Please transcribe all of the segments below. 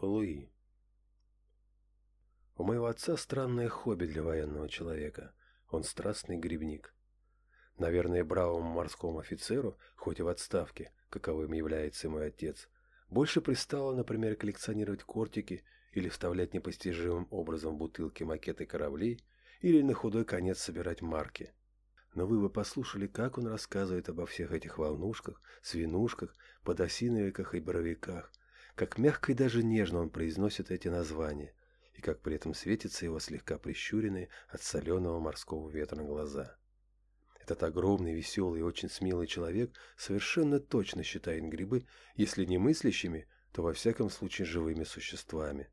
Валуи. У моего отца странное хобби для военного человека. Он страстный грибник. Наверное, бравому морскому офицеру, хоть и в отставке, каковым является мой отец, больше пристало, например, коллекционировать кортики или вставлять непостижимым образом в бутылки макеты кораблей или на худой конец собирать марки. Но вы бы послушали, как он рассказывает обо всех этих волнушках, свинушках, подосиновиках и боровиках, как мягко и даже нежно он произносит эти названия, и как при этом светятся его слегка прищуренные от соленого морского ветра глаза. Этот огромный, веселый и очень смелый человек совершенно точно считает грибы, если не мыслящими, то во всяком случае живыми существами.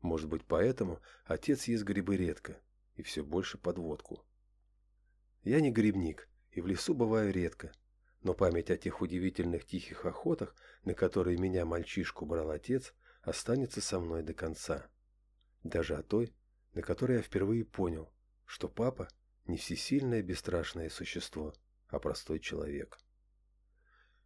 Может быть, поэтому отец ест грибы редко и все больше под водку. Я не грибник и в лесу бываю редко, но память о тех удивительных тихих охотах, на которые меня мальчишку брал отец, останется со мной до конца. Даже о той, на которой я впервые понял, что папа не всесильное бесстрашное существо, а простой человек.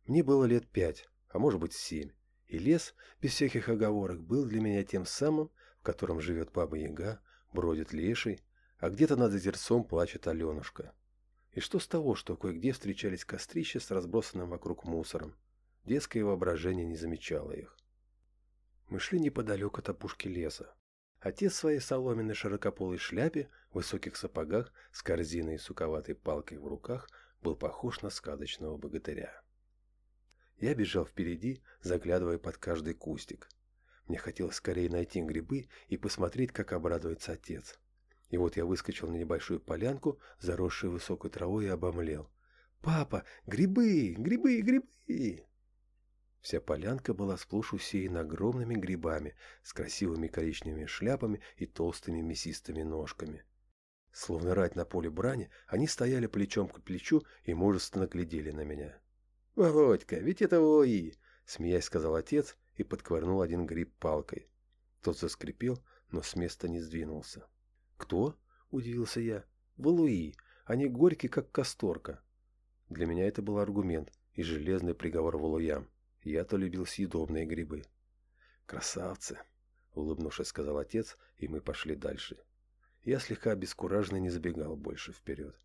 Мне было лет пять, а может быть семь, и лес, без всяких оговорок, был для меня тем самым, в котором живет Баба-Яга, бродит леший, а где-то над озерцом плачет Аленушка. И что с того, что кое-где встречались кострища с разбросанным вокруг мусором? Детское воображение не замечало их. Мы шли неподалеку от опушки леса. Отец в своей соломенной широкополой шляпе, в высоких сапогах, с корзиной и суковатой палкой в руках, был похож на сказочного богатыря. Я бежал впереди, заглядывая под каждый кустик. Мне хотелось скорее найти грибы и посмотреть, как обрадуется отец. И вот я выскочил на небольшую полянку, заросшую высокой травой, и обомлел. «Папа, грибы, грибы, грибы!» Вся полянка была сплошь усеяна огромными грибами с красивыми коричневыми шляпами и толстыми мясистыми ножками. Словно рать на поле брани, они стояли плечом к плечу и мужественно глядели на меня. «Володька, ведь это Луи!» — смеясь сказал отец и подковырнул один гриб палкой. Тот заскрипел, но с места не сдвинулся. «Кто?» – удивился я. «Валуи. Они горькие, как касторка». Для меня это был аргумент и железный приговор валуям. Я-то любил съедобные грибы. «Красавцы!» – улыбнувшись, сказал отец, и мы пошли дальше. Я слегка обескураженно не забегал больше вперед.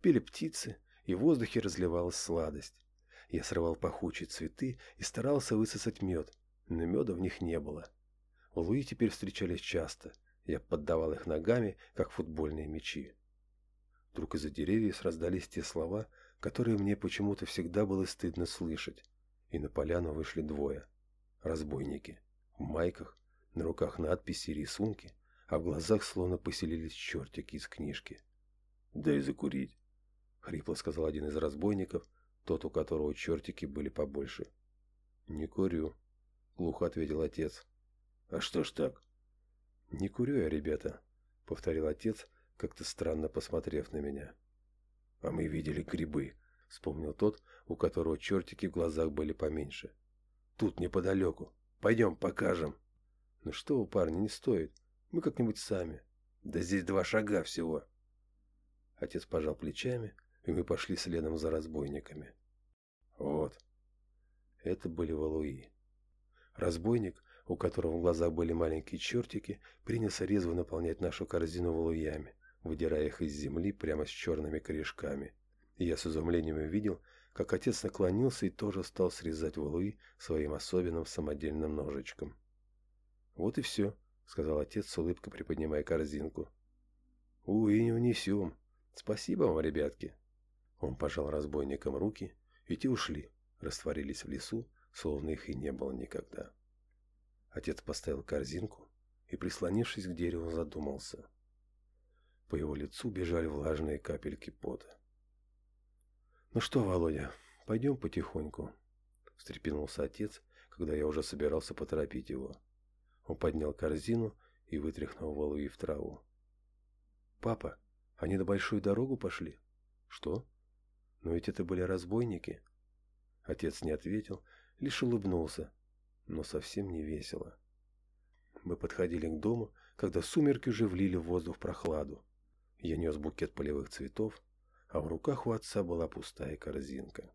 Пели птицы, и в воздухе разливалась сладость. Я срывал пахучие цветы и старался высосать мед, но меда в них не было. Луи теперь встречались часто – я поддавал их ногами, как футбольные мячи. Вдруг из-за деревьев раздались те слова, которые мне почему-то всегда было стыдно слышать. И на поляну вышли двое. Разбойники. В майках, на руках надписи и рисунки, а в глазах словно поселились чертики из книжки. «Дай закурить», — хрипло сказал один из разбойников, тот, у которого чертики были побольше. «Не курю», — глухо ответил отец. «А что ж так?» «Не курю я, ребята», — повторил отец, как-то странно посмотрев на меня. «А мы видели грибы», — вспомнил тот, у которого чертики в глазах были поменьше. «Тут неподалеку. Пойдем покажем». «Ну что вы, парни, не стоит. Мы как-нибудь сами». «Да здесь два шага всего». Отец пожал плечами, и мы пошли следом за разбойниками. Вот. Это были валуи. Разбойник, у которого в глазах были маленькие чертики, принялся резво наполнять нашу корзину валуями, выдирая их из земли прямо с черными корешками. Я с изумлением увидел, как отец наклонился и тоже стал срезать валуи своим особенным самодельным ножичком. «Вот и все», — сказал отец с улыбкой, приподнимая корзинку. «Уи не унесем. Спасибо вам, ребятки». Он пожал разбойникам руки, и те ушли, растворились в лесу, словно их и не было никогда. Отец поставил корзинку и, прислонившись к дереву, задумался. По его лицу бежали влажные капельки пота. «Ну что, Володя, пойдем потихоньку», — встрепенулся отец, когда я уже собирался поторопить его. Он поднял корзину и вытряхнул Волуи в траву. «Папа, они на большую дорогу пошли?» «Что? Но ведь это были разбойники». Отец не ответил, лишь улыбнулся, но совсем не весело. Мы подходили к дому, когда сумерки уже влили в воздух прохладу. Я нес букет полевых цветов, а в руках у отца была пустая корзинка.